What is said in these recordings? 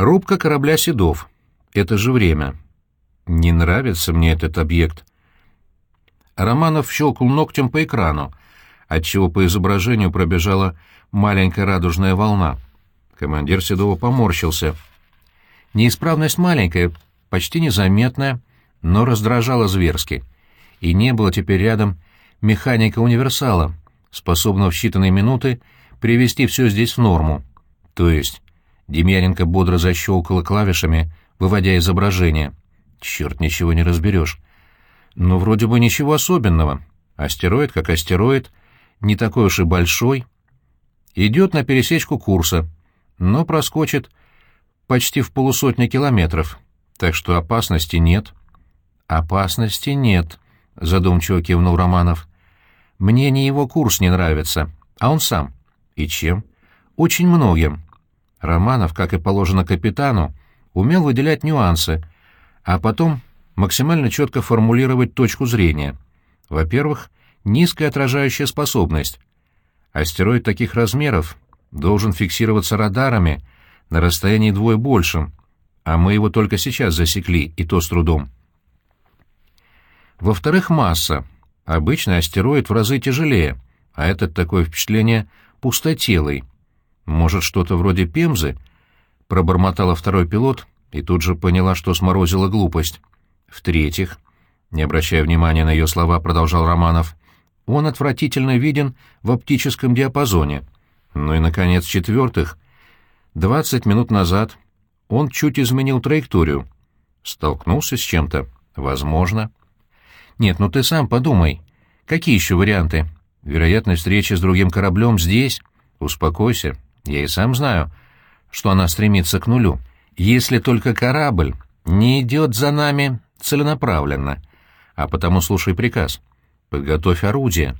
Рубка корабля «Седов». Это же время. Не нравится мне этот объект. Романов щелкнул ногтем по экрану, отчего по изображению пробежала маленькая радужная волна. Командир Седова поморщился. Неисправность маленькая, почти незаметная, но раздражала зверски. И не было теперь рядом механика-универсала, способного в считанные минуты привести все здесь в норму. То есть Демьяненко бодро защелкала клавишами, выводя изображение. Черт, ничего не разберешь. Ну, вроде бы ничего особенного. Астероид как астероид, не такой уж и большой. Идет на пересечку курса, но проскочит почти в полусотни километров, так что опасности нет. Опасности нет, задумчиво кивнул Романов. Мне не его курс не нравится, а он сам. И чем? Очень многим. Романов, как и положено капитану, умел выделять нюансы, а потом максимально четко формулировать точку зрения. Во-первых, низкая отражающая способность. Астероид таких размеров должен фиксироваться радарами на расстоянии двое большим, а мы его только сейчас засекли, и то с трудом. Во-вторых, масса. Обычный астероид в разы тяжелее, а этот такое впечатление пустотелый. Может, что-то вроде Пемзы? Пробормотала второй пилот и тут же поняла, что сморозила глупость. В-третьих, не обращая внимания на ее слова, продолжал Романов, он отвратительно виден в оптическом диапазоне. Ну и, наконец, в-четвертых, двадцать минут назад он чуть изменил траекторию. Столкнулся с чем-то? Возможно. Нет, ну ты сам подумай. Какие еще варианты? Вероятность встречи с другим кораблем здесь? Успокойся. Я и сам знаю, что она стремится к нулю. Если только корабль не идет за нами целенаправленно. А потому слушай приказ. Подготовь орудие.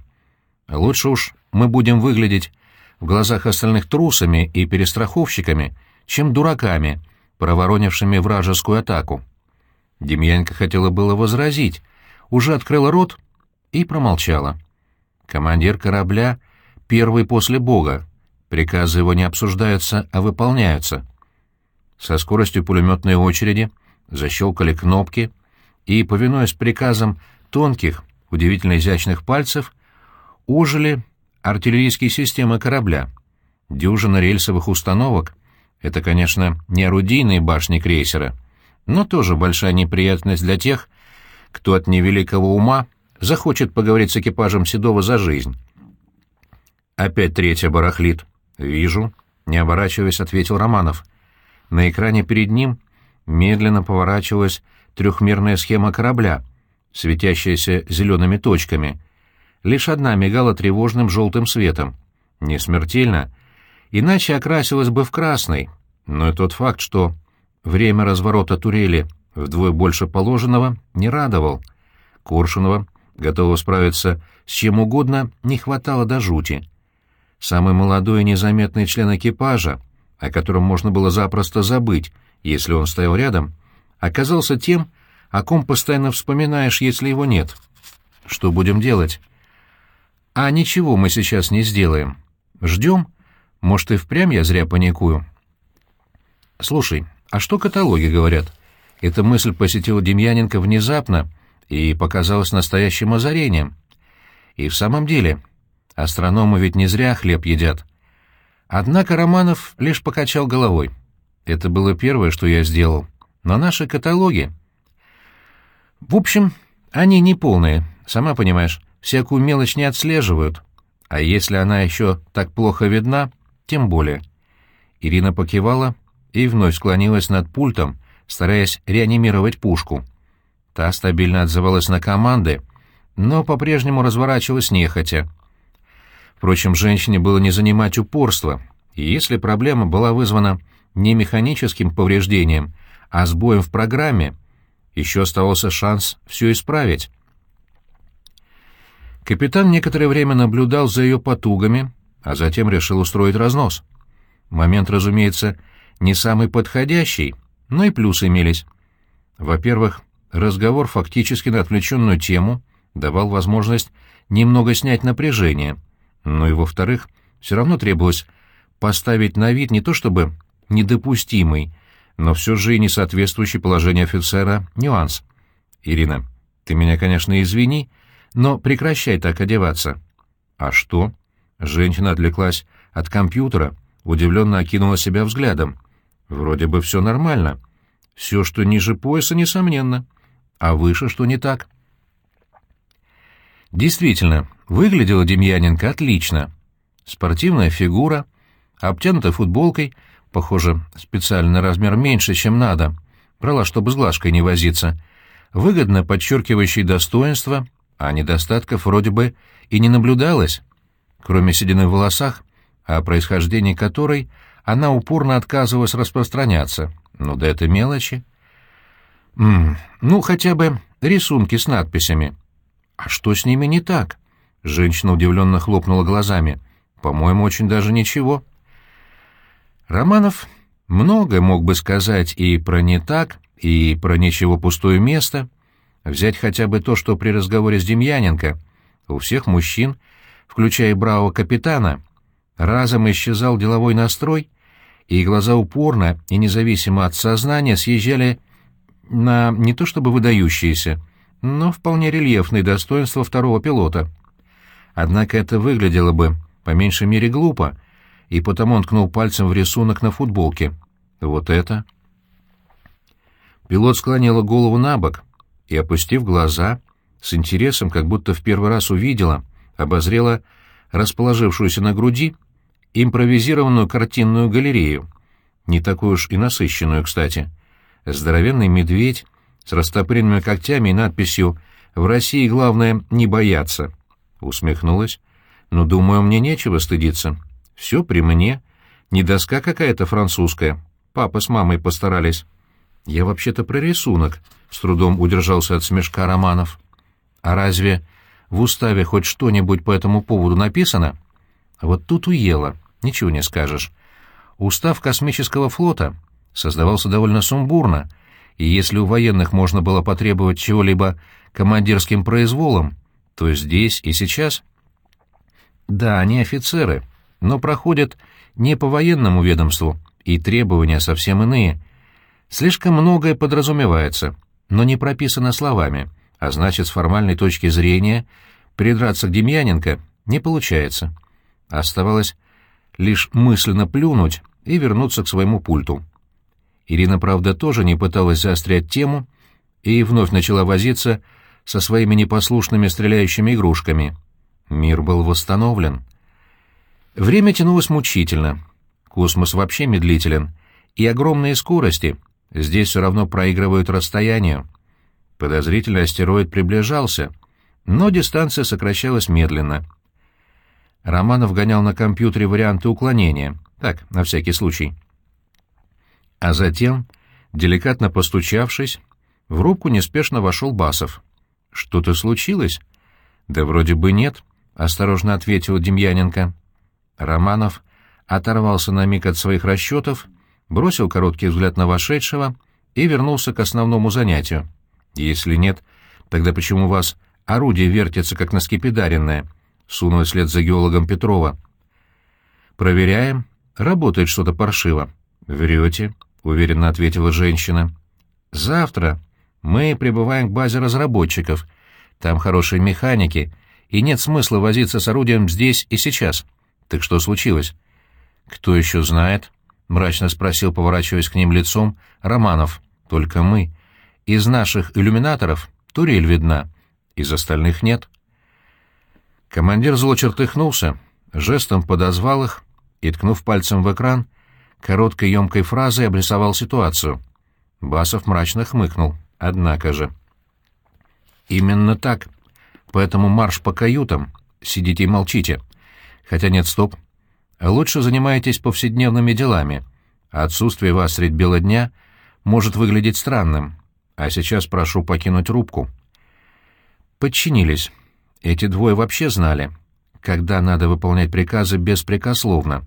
Лучше уж мы будем выглядеть в глазах остальных трусами и перестраховщиками, чем дураками, проворонившими вражескую атаку. Демьянка хотела было возразить, уже открыла рот и промолчала. Командир корабля — первый после Бога, Приказы его не обсуждаются, а выполняются. Со скоростью пулеметной очереди защелкали кнопки, и, повинуясь приказам тонких, удивительно изящных пальцев, ужили артиллерийские системы корабля. Дюжина рельсовых установок — это, конечно, не орудийные башни крейсера, но тоже большая неприятность для тех, кто от невеликого ума захочет поговорить с экипажем Седова за жизнь. Опять третья барахлит. «Вижу», — не оборачиваясь, ответил Романов. На экране перед ним медленно поворачивалась трехмерная схема корабля, светящаяся зелеными точками. Лишь одна мигала тревожным желтым светом. Не смертельно, иначе окрасилась бы в красный, но и тот факт, что время разворота турели вдвое больше положенного, не радовал. Коршунова, готова справиться с чем угодно, не хватало до жути самый молодой и незаметный член экипажа, о котором можно было запросто забыть, если он стоял рядом, оказался тем, о ком постоянно вспоминаешь, если его нет. Что будем делать? А ничего мы сейчас не сделаем. Ждем? Может, и впрямь я зря паникую? Слушай, а что каталоги говорят? Эта мысль посетила Демьяненко внезапно и показалась настоящим озарением. И в самом деле, Астрономы ведь не зря хлеб едят. Однако Романов лишь покачал головой. Это было первое, что я сделал. Но наши каталоги... В общем, они не полные, сама понимаешь, всякую мелочь не отслеживают. А если она еще так плохо видна, тем более. Ирина покивала и вновь склонилась над пультом, стараясь реанимировать пушку. Та стабильно отзывалась на команды, но по-прежнему разворачивалась нехотя. Впрочем, женщине было не занимать упорство, и если проблема была вызвана не механическим повреждением, а сбоем в программе, еще оставался шанс все исправить. Капитан некоторое время наблюдал за ее потугами, а затем решил устроить разнос. Момент, разумеется, не самый подходящий, но и плюсы имелись. Во-первых, разговор фактически на отвлеченную тему давал возможность немного снять напряжение — но и, во-вторых, все равно требовалось поставить на вид не то чтобы недопустимый, но все же и не соответствующий положению офицера нюанс. Ирина, ты меня, конечно, извини, но прекращай так одеваться. А что? Женщина отвлеклась от компьютера, удивленно окинула себя взглядом. Вроде бы все нормально. Все, что ниже пояса, несомненно. А выше что не так? Действительно, выглядела Демьяненко отлично. Спортивная фигура, обтянута футболкой, похоже, специальный размер меньше, чем надо. Брала, чтобы с глажкой не возиться. Выгодно подчеркивающий достоинства, а недостатков вроде бы и не наблюдалось. Кроме седины в волосах, о происхождении которой она упорно отказывалась распространяться. Ну да это мелочи. М -м, ну, хотя бы рисунки с надписями. А что с ними не так? Женщина удивленно хлопнула глазами. По-моему, очень даже ничего. Романов многое мог бы сказать и про «не так», и про «ничего пустое место». Взять хотя бы то, что при разговоре с Демьяненко у всех мужчин, включая бравого капитана, разом исчезал деловой настрой, и глаза упорно и независимо от сознания съезжали на не то чтобы выдающиеся, но вполне рельефные достоинства второго пилота. Однако это выглядело бы, по меньшей мере, глупо, и потому он ткнул пальцем в рисунок на футболке. Вот это. Пилот склонила голову на бок и, опустив глаза, с интересом, как будто в первый раз увидела, обозрела расположившуюся на груди импровизированную картинную галерею, не такую уж и насыщенную, кстати. Здоровенный медведь с растопыренными когтями и надписью «В России главное не бояться». Усмехнулась. «Ну, думаю, мне нечего стыдиться. Все при мне. Не доска какая-то французская. Папа с мамой постарались». «Я вообще-то про рисунок», — с трудом удержался от смешка Романов. «А разве в уставе хоть что-нибудь по этому поводу написано?» Вот тут уело, ничего не скажешь. Устав космического флота создавался довольно сумбурно, и если у военных можно было потребовать чего-либо командирским произволом, то здесь и сейчас... Да, они офицеры, но проходят не по военному ведомству, и требования совсем иные. Слишком многое подразумевается, но не прописано словами, а значит, с формальной точки зрения придраться к Демьяненко не получается. Оставалось лишь мысленно плюнуть и вернуться к своему пульту. Ирина, правда, тоже не пыталась заострять тему и вновь начала возиться со своими непослушными стреляющими игрушками. Мир был восстановлен. Время тянулось мучительно. Космос вообще медлителен, и огромные скорости здесь все равно проигрывают расстоянию. Подозрительный астероид приближался, но дистанция сокращалась медленно — Романов гонял на компьютере варианты уклонения, так, на всякий случай. А затем, деликатно постучавшись, в рубку неспешно вошел Басов. «Что-то случилось?» «Да вроде бы нет», — осторожно ответил Демьяненко. Романов оторвался на миг от своих расчетов, бросил короткий взгляд на вошедшего и вернулся к основному занятию. «Если нет, тогда почему у вас орудие вертится, как на скипидаренное?» сунул вслед за геологом Петрова. «Проверяем. Работает что-то паршиво». «Врете», — уверенно ответила женщина. «Завтра мы прибываем к базе разработчиков. Там хорошие механики, и нет смысла возиться с орудием здесь и сейчас. Так что случилось?» «Кто еще знает?» — мрачно спросил, поворачиваясь к ним лицом, Романов. «Только мы. Из наших иллюминаторов турель видна, из остальных нет». Командир зло чертыхнулся, жестом подозвал их и, ткнув пальцем в экран, короткой емкой фразой обрисовал ситуацию. Басов мрачно хмыкнул. Однако же... Именно так. Поэтому марш по каютам. Сидите и молчите. Хотя нет, стоп. Лучше занимайтесь повседневными делами. Отсутствие вас средь бела дня может выглядеть странным. А сейчас прошу покинуть рубку. Подчинились. Эти двое вообще знали, когда надо выполнять приказы беспрекословно.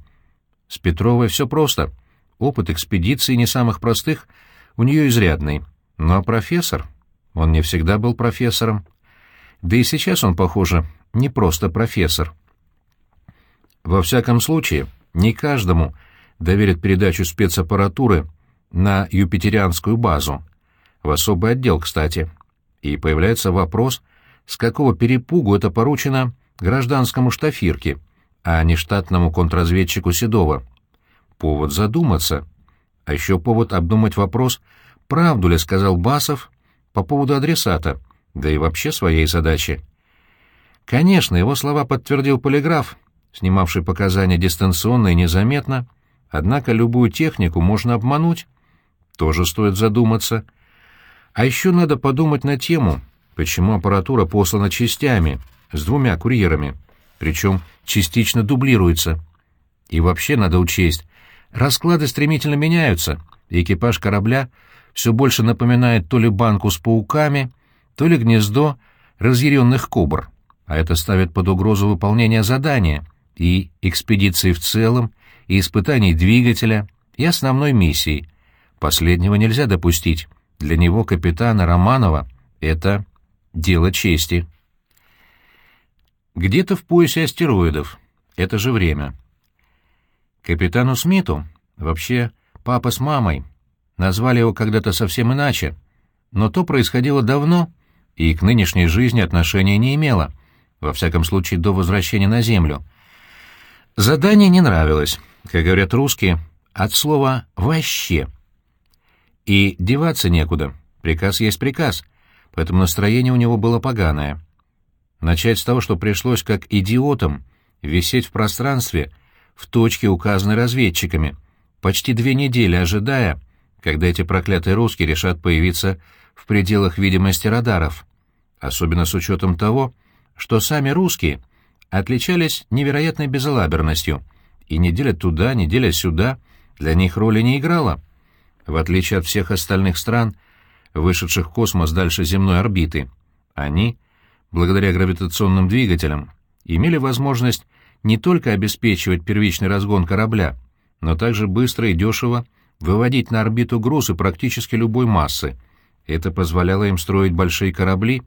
С Петровой все просто. Опыт экспедиции не самых простых у нее изрядный. Но профессор? Он не всегда был профессором. Да и сейчас он, похоже, не просто профессор. Во всяком случае, не каждому доверят передачу спецаппаратуры на юпитерианскую базу. В особый отдел, кстати. И появляется вопрос, с какого перепугу это поручено гражданскому штафирке, а не штатному контрразведчику Седова. Повод задуматься. А еще повод обдумать вопрос, правду ли сказал Басов по поводу адресата, да и вообще своей задачи. Конечно, его слова подтвердил полиграф, снимавший показания дистанционно и незаметно, однако любую технику можно обмануть. Тоже стоит задуматься. А еще надо подумать на тему, почему аппаратура послана частями, с двумя курьерами, причем частично дублируется. И вообще надо учесть, расклады стремительно меняются, экипаж корабля все больше напоминает то ли банку с пауками, то ли гнездо разъяренных кобр, а это ставит под угрозу выполнение задания и экспедиции в целом, и испытаний двигателя, и основной миссии. Последнего нельзя допустить. Для него, капитана Романова, это дело чести. Где-то в поясе астероидов. Это же время. Капитану Смиту, вообще папа с мамой, назвали его когда-то совсем иначе, но то происходило давно и к нынешней жизни отношения не имело, во всяком случае до возвращения на Землю. Задание не нравилось, как говорят русские, от слова «вообще». И деваться некуда, приказ есть приказ, поэтому настроение у него было поганое. Начать с того, что пришлось как идиотам висеть в пространстве в точке, указанной разведчиками, почти две недели ожидая, когда эти проклятые русские решат появиться в пределах видимости радаров, особенно с учетом того, что сами русские отличались невероятной безалаберностью, и неделя туда, неделя сюда для них роли не играла. В отличие от всех остальных стран, вышедших в космос дальше земной орбиты, они — благодаря гравитационным двигателям, имели возможность не только обеспечивать первичный разгон корабля, но также быстро и дешево выводить на орбиту грузы практически любой массы. Это позволяло им строить большие корабли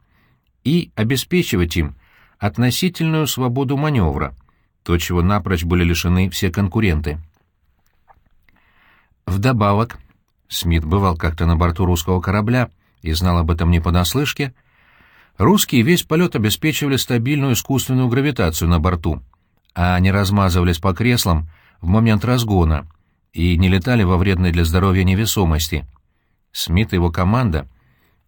и обеспечивать им относительную свободу маневра, то, чего напрочь были лишены все конкуренты. Вдобавок, Смит бывал как-то на борту русского корабля и знал об этом не понаслышке, Русские весь полет обеспечивали стабильную искусственную гравитацию на борту, а не размазывались по креслам в момент разгона и не летали во вредной для здоровья невесомости. Смит и его команда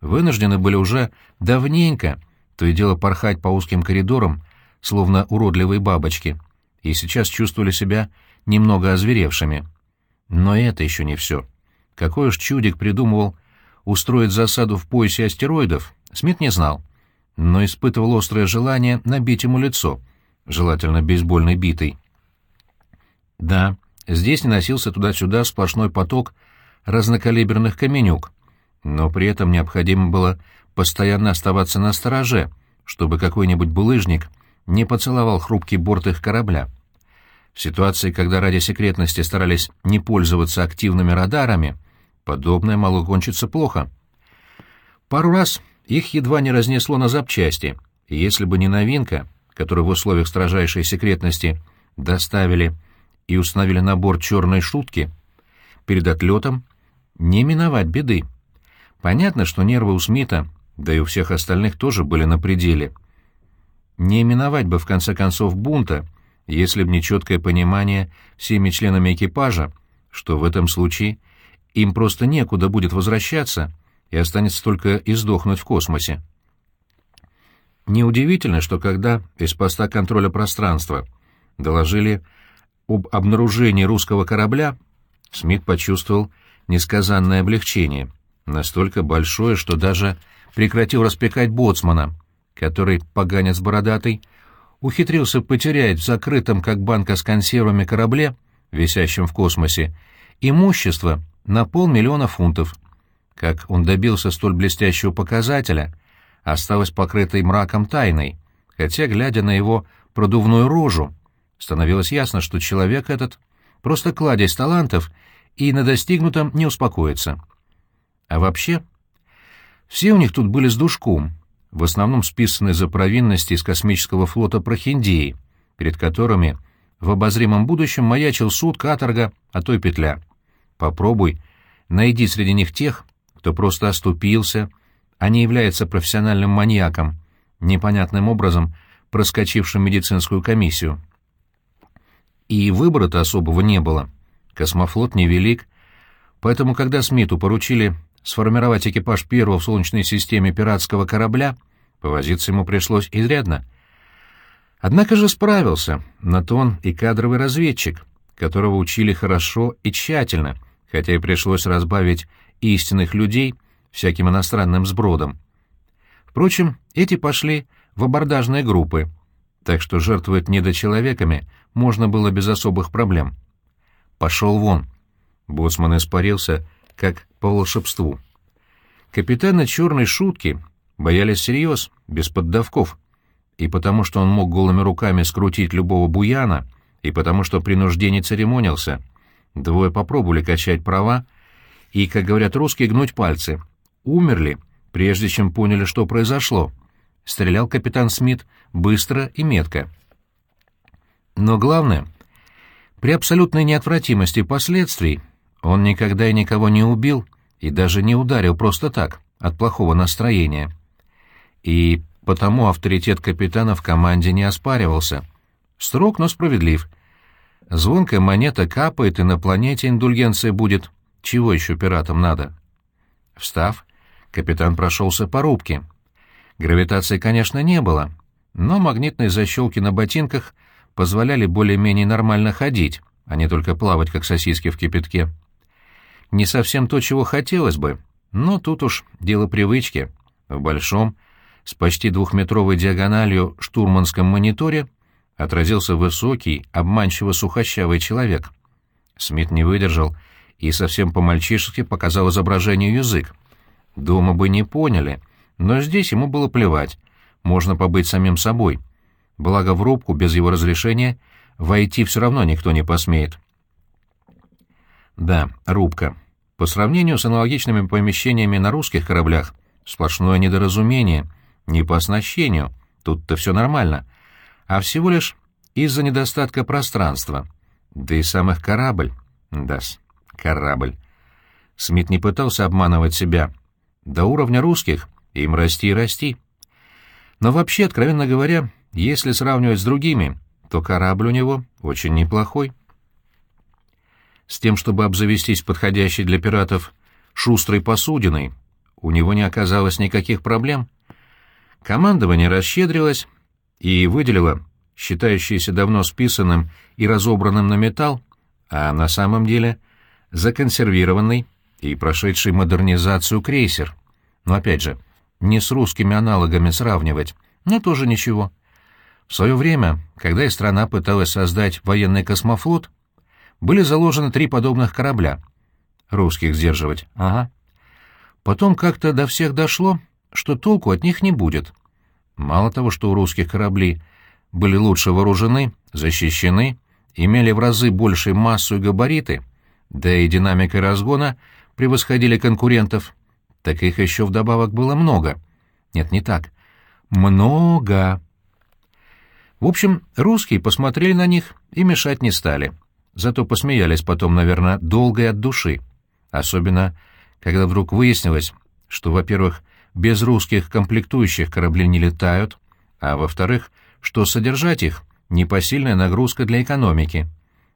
вынуждены были уже давненько то и дело порхать по узким коридорам, словно уродливые бабочки, и сейчас чувствовали себя немного озверевшими. Но это еще не все. Какой уж чудик придумывал устроить засаду в поясе астероидов, Смит не знал но испытывал острое желание набить ему лицо, желательно бейсбольной битой. Да, здесь не носился туда-сюда сплошной поток разнокалиберных каменюк, но при этом необходимо было постоянно оставаться на стороже, чтобы какой-нибудь булыжник не поцеловал хрупкий борт их корабля. В ситуации, когда ради секретности старались не пользоваться активными радарами, подобное могло кончиться плохо. Пару раз их едва не разнесло на запчасти, и если бы не новинка, которую в условиях строжайшей секретности доставили и установили на борт черной шутки, перед отлетом не миновать беды. Понятно, что нервы у Смита, да и у всех остальных тоже были на пределе. Не миновать бы, в конце концов, бунта, если б не четкое понимание всеми членами экипажа, что в этом случае им просто некуда будет возвращаться — и останется только издохнуть в космосе. Неудивительно, что когда из поста контроля пространства доложили об обнаружении русского корабля, Смит почувствовал несказанное облегчение, настолько большое, что даже прекратил распекать боцмана, который, поганец бородатый, ухитрился потерять в закрытом, как банка с консервами, корабле, висящем в космосе, имущество на полмиллиона фунтов — как он добился столь блестящего показателя, осталось покрытой мраком тайной, хотя, глядя на его продувную рожу, становилось ясно, что человек этот просто кладезь талантов и на достигнутом не успокоится. А вообще, все у них тут были с душком, в основном списаны за провинности из космического флота Прохиндеи, перед которыми в обозримом будущем маячил суд, каторга, а то и петля. Попробуй найди среди них тех, кто просто оступился, а не является профессиональным маньяком, непонятным образом проскочившим медицинскую комиссию. И выбора-то особого не было. Космофлот невелик, поэтому когда Смиту поручили сформировать экипаж первого в Солнечной системе пиратского корабля, повозиться ему пришлось изрядно. Однако же справился, на то он и кадровый разведчик, которого учили хорошо и тщательно, хотя и пришлось разбавить истинных людей всяким иностранным сбродом. Впрочем, эти пошли в абордажные группы, так что жертвовать недочеловеками можно было без особых проблем. «Пошел вон!» Боцман испарился, как по волшебству. Капитана черной шутки боялись всерьез, без поддавков, и потому что он мог голыми руками скрутить любого буяна, и потому что при нужде не церемонился. Двое попробовали качать права, и, как говорят русские, гнуть пальцы. Умерли, прежде чем поняли, что произошло. Стрелял капитан Смит быстро и метко. Но главное, при абсолютной неотвратимости последствий он никогда и никого не убил и даже не ударил просто так, от плохого настроения. И потому авторитет капитана в команде не оспаривался. Строг, но справедлив. Звонкая монета капает, и на планете индульгенция будет. Чего еще пиратам надо? Встав, капитан прошелся по рубке. Гравитации, конечно, не было, но магнитные защелки на ботинках позволяли более-менее нормально ходить, а не только плавать, как сосиски в кипятке. Не совсем то, чего хотелось бы, но тут уж дело привычки. В большом, с почти двухметровой диагональю штурманском мониторе отразился высокий, обманчиво сухощавый человек. Смит не выдержал и совсем по-мальчишески показал изображению язык. Дома бы не поняли, но здесь ему было плевать, можно побыть самим собой. Благо в рубку без его разрешения войти все равно никто не посмеет. Да, рубка. По сравнению с аналогичными помещениями на русских кораблях, сплошное недоразумение. Не по оснащению, тут-то все нормально, а всего лишь из-за недостатка пространства. Да и самых корабль. да корабль. Смит не пытался обманывать себя. До уровня русских им расти и расти. Но вообще, откровенно говоря, если сравнивать с другими, то корабль у него очень неплохой. С тем, чтобы обзавестись подходящей для пиратов шустрой посудиной, у него не оказалось никаких проблем. Командование расщедрилось и выделило считающееся давно списанным и разобранным на металл, а на самом деле законсервированный и прошедший модернизацию крейсер. Но опять же, не с русскими аналогами сравнивать, но тоже ничего. В свое время, когда и страна пыталась создать военный космофлот, были заложены три подобных корабля. Русских сдерживать, ага. Потом как-то до всех дошло, что толку от них не будет. Мало того, что у русских корабли были лучше вооружены, защищены, имели в разы большей массу и габариты, да и динамикой разгона превосходили конкурентов, так их еще вдобавок было много. Нет, не так. Много. В общем, русские посмотрели на них и мешать не стали. Зато посмеялись потом, наверное, долго и от души. Особенно, когда вдруг выяснилось, что, во-первых, без русских комплектующих корабли не летают, а во-вторых, что содержать их — непосильная нагрузка для экономики.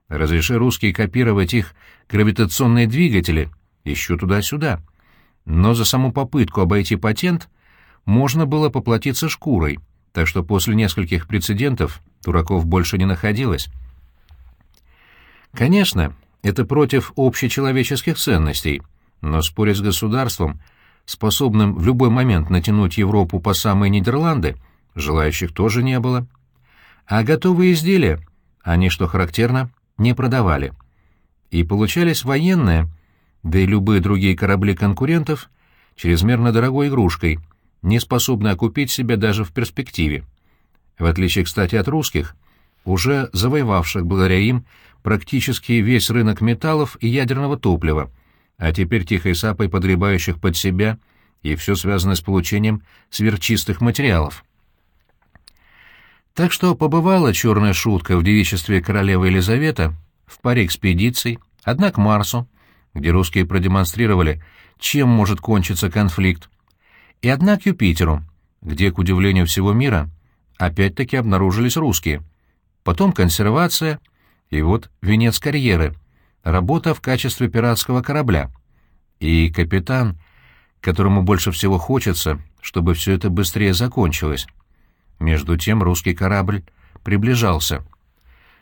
Разреши русские копировать их гравитационные двигатели, еще туда-сюда — но за саму попытку обойти патент можно было поплатиться шкурой, так что после нескольких прецедентов дураков больше не находилось. Конечно, это против общечеловеческих ценностей, но спорить с государством, способным в любой момент натянуть Европу по самые Нидерланды, желающих тоже не было. А готовые изделия они, что характерно, не продавали. И получались военные — да и любые другие корабли конкурентов, чрезмерно дорогой игрушкой, не способны окупить себя даже в перспективе. В отличие, кстати, от русских, уже завоевавших благодаря им практически весь рынок металлов и ядерного топлива, а теперь тихой сапой подгребающих под себя и все связанное с получением сверхчистых материалов. Так что побывала черная шутка в девичестве королевы Елизавета в паре экспедиций, одна к Марсу, где русские продемонстрировали, чем может кончиться конфликт, и одна к Юпитеру, где, к удивлению всего мира, опять-таки обнаружились русские. Потом консервация, и вот венец карьеры — работа в качестве пиратского корабля. И капитан, которому больше всего хочется, чтобы все это быстрее закончилось. Между тем русский корабль приближался.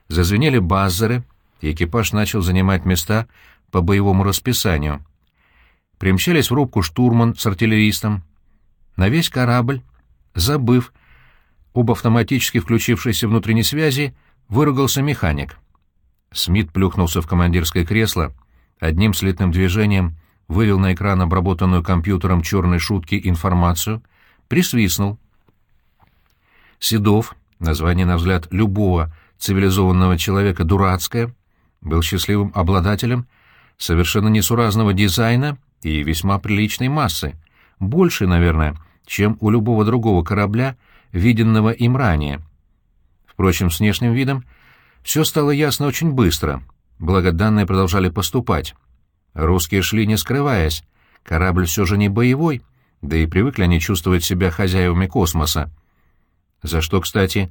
Зазвенели базеры, и экипаж начал занимать места по боевому расписанию. Примчались в рубку штурман с артиллеристом. На весь корабль, забыв об автоматически включившейся внутренней связи, выругался механик. Смит плюхнулся в командирское кресло, одним слитным движением вывел на экран обработанную компьютером черной шутки информацию, присвистнул. Седов, название, на взгляд любого цивилизованного человека дурацкое, был счастливым обладателем совершенно несуразного дизайна и весьма приличной массы, больше, наверное, чем у любого другого корабля, виденного им ранее. Впрочем, с внешним видом все стало ясно очень быстро, благо данные продолжали поступать. Русские шли не скрываясь, корабль все же не боевой, да и привыкли они чувствовать себя хозяевами космоса. За что, кстати,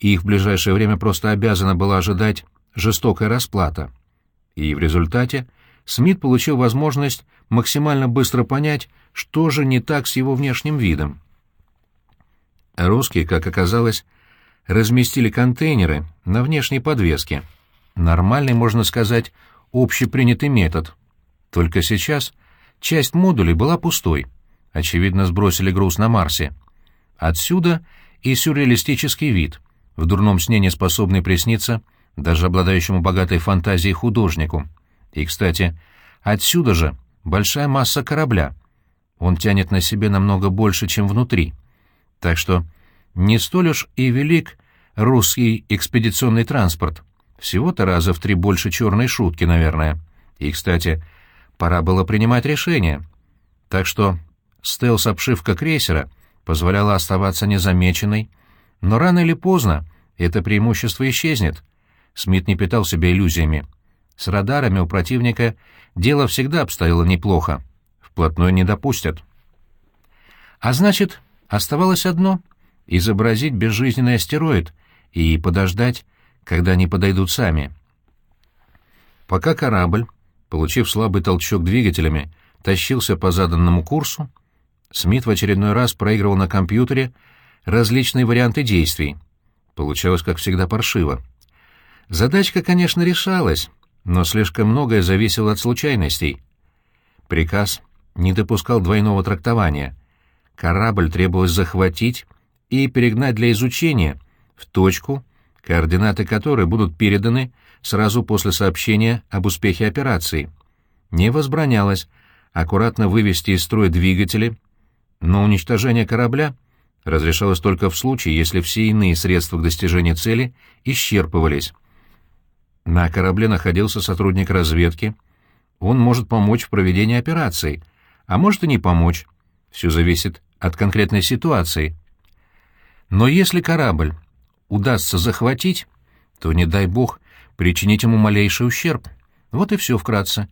их в ближайшее время просто обязана была ожидать жестокая расплата. И в результате Смит получил возможность максимально быстро понять, что же не так с его внешним видом. Русские, как оказалось, разместили контейнеры на внешней подвеске. Нормальный, можно сказать, общепринятый метод. Только сейчас часть модулей была пустой. Очевидно, сбросили груз на Марсе. Отсюда и сюрреалистический вид, в дурном сне не способный присниться даже обладающему богатой фантазией художнику. И, кстати, отсюда же большая масса корабля. Он тянет на себе намного больше, чем внутри. Так что не столь уж и велик русский экспедиционный транспорт. Всего-то раза в три больше черной шутки, наверное. И, кстати, пора было принимать решение. Так что стелс-обшивка крейсера позволяла оставаться незамеченной, но рано или поздно это преимущество исчезнет. Смит не питал себя иллюзиями. С радарами у противника дело всегда обстояло неплохо. Вплотную не допустят. А значит, оставалось одно — изобразить безжизненный астероид и подождать, когда они подойдут сами. Пока корабль, получив слабый толчок двигателями, тащился по заданному курсу, Смит в очередной раз проигрывал на компьютере различные варианты действий. Получалось, как всегда, паршиво. Задачка, конечно, решалась, но слишком многое зависело от случайностей. Приказ не допускал двойного трактования. Корабль требовалось захватить и перегнать для изучения в точку, координаты которой будут переданы сразу после сообщения об успехе операции. Не возбранялось аккуратно вывести из строя двигатели, но уничтожение корабля разрешалось только в случае, если все иные средства к достижению цели исчерпывались. На корабле находился сотрудник разведки. Он может помочь в проведении операции, а может и не помочь. Все зависит от конкретной ситуации. Но если корабль удастся захватить, то, не дай бог, причинить ему малейший ущерб. Вот и все вкратце.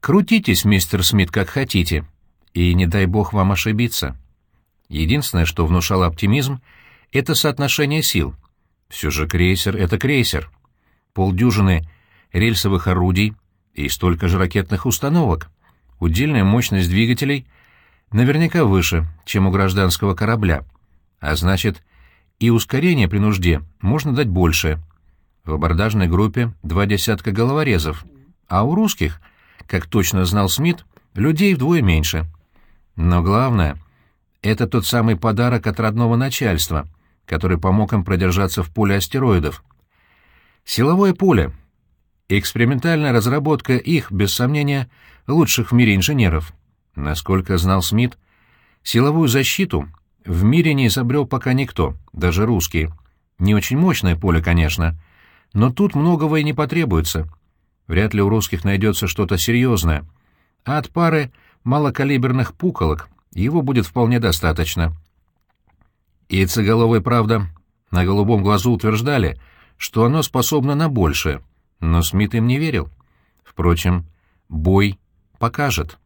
Крутитесь, мистер Смит, как хотите, и не дай бог вам ошибиться. Единственное, что внушало оптимизм, — это соотношение сил. Все же крейсер — это крейсер полдюжины рельсовых орудий и столько же ракетных установок. Удельная мощность двигателей наверняка выше, чем у гражданского корабля, а значит, и ускорение при нужде можно дать больше. В абордажной группе два десятка головорезов, а у русских, как точно знал Смит, людей вдвое меньше. Но главное — это тот самый подарок от родного начальства, который помог им продержаться в поле астероидов. Силовое поле. Экспериментальная разработка их, без сомнения, лучших в мире инженеров. Насколько знал Смит, силовую защиту в мире не изобрел пока никто, даже русские. Не очень мощное поле, конечно, но тут многого и не потребуется. Вряд ли у русских найдется что-то серьезное. А от пары малокалиберных пуколок его будет вполне достаточно. Яйцеголовые, правда, на голубом глазу утверждали — что оно способно на большее, но Смит им не верил. Впрочем, Бой покажет.